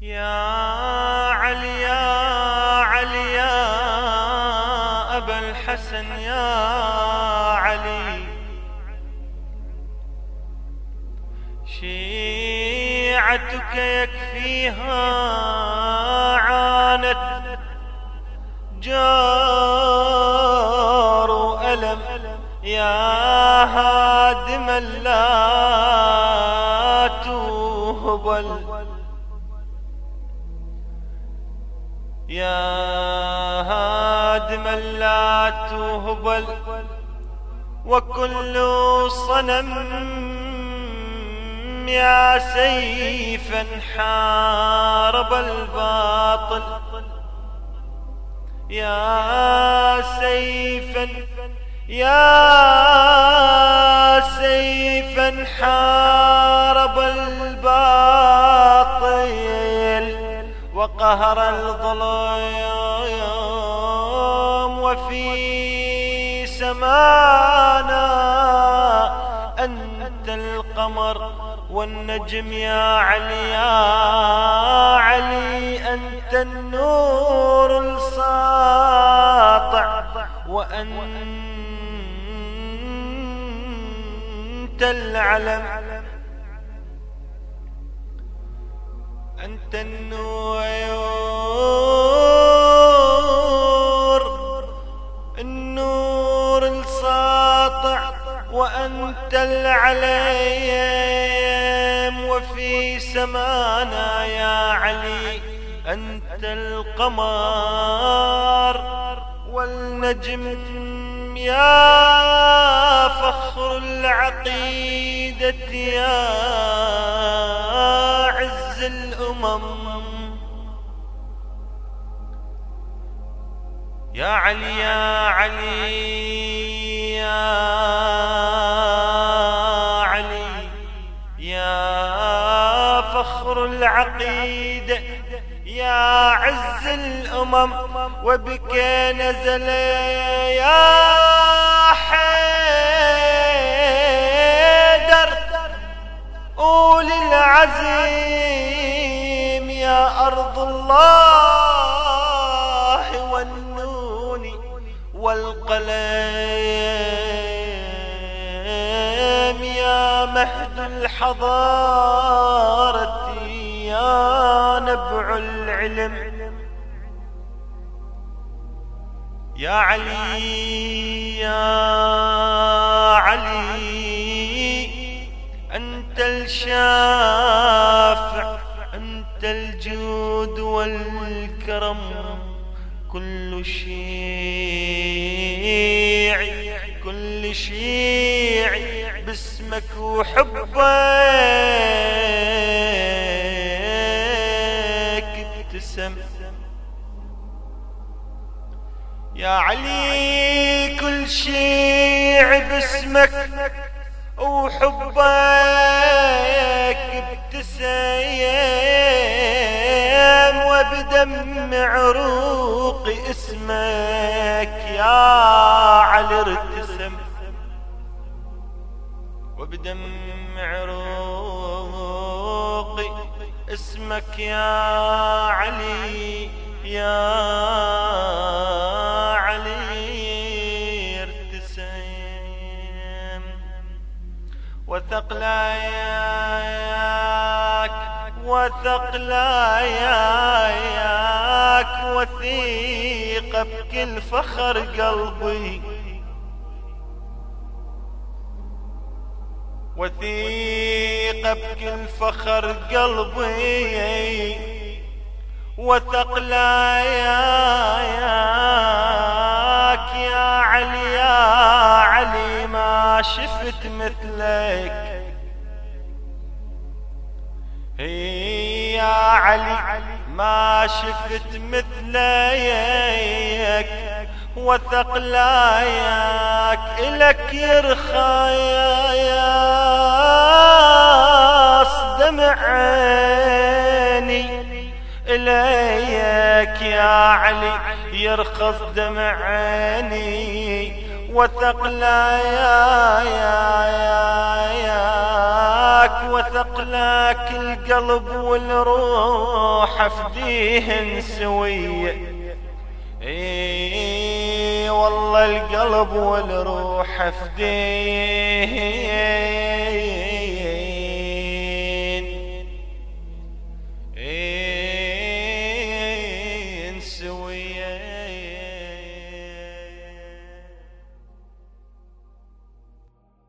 يا علي يا علي يا أبا الحسن يا علي. شيعتك يكفيها عانت جار وألم يا هادم اللات وهبل يا هادم اللات وهبل وكل صنم يا سيفا حارب الباطل يا سيفا يا سيفا حارب الباطل وقهر الظلام وفي سمانا أنت القمر والنجم يا علي يا علي أنت النور الساطع وأنت العلم. أنت النور النور الساطع وأنت العليم وفي سمانا يا علي أنت القمر. والنجم يا فخر العقيدة يا الأمم يا علي يا علي يا علي يا فخر العقيدة يا عز الأمم وبك نزل يا الله والنون والقلم يا مهد الحضارة يا نبع العلم يا علي يا علي أنت الشافع والكرم كل شيعي كل شيعي باسمك وحبك ابتسم يا علي كل شيعي باسمك وحبك ابتسم وبدم عروقي اسمك يا علي ارتسم. وبدم عروقي اسمك يا علي يا علي ارتسم. وثقلاياك وثيقة بكل فخر قلبي. وثيقة بكل فخر قلبي. وثقلاياك يا علي يا علي ما شفت مثلك. يا علي ما شفت مثلك وثقلاياك إلك يرخى يا دمع عيني إليك يا علي يرخص دمع عيني وثقلا يا القلب والروح فديهن سوية إيه والله القلب والروح فديهن اي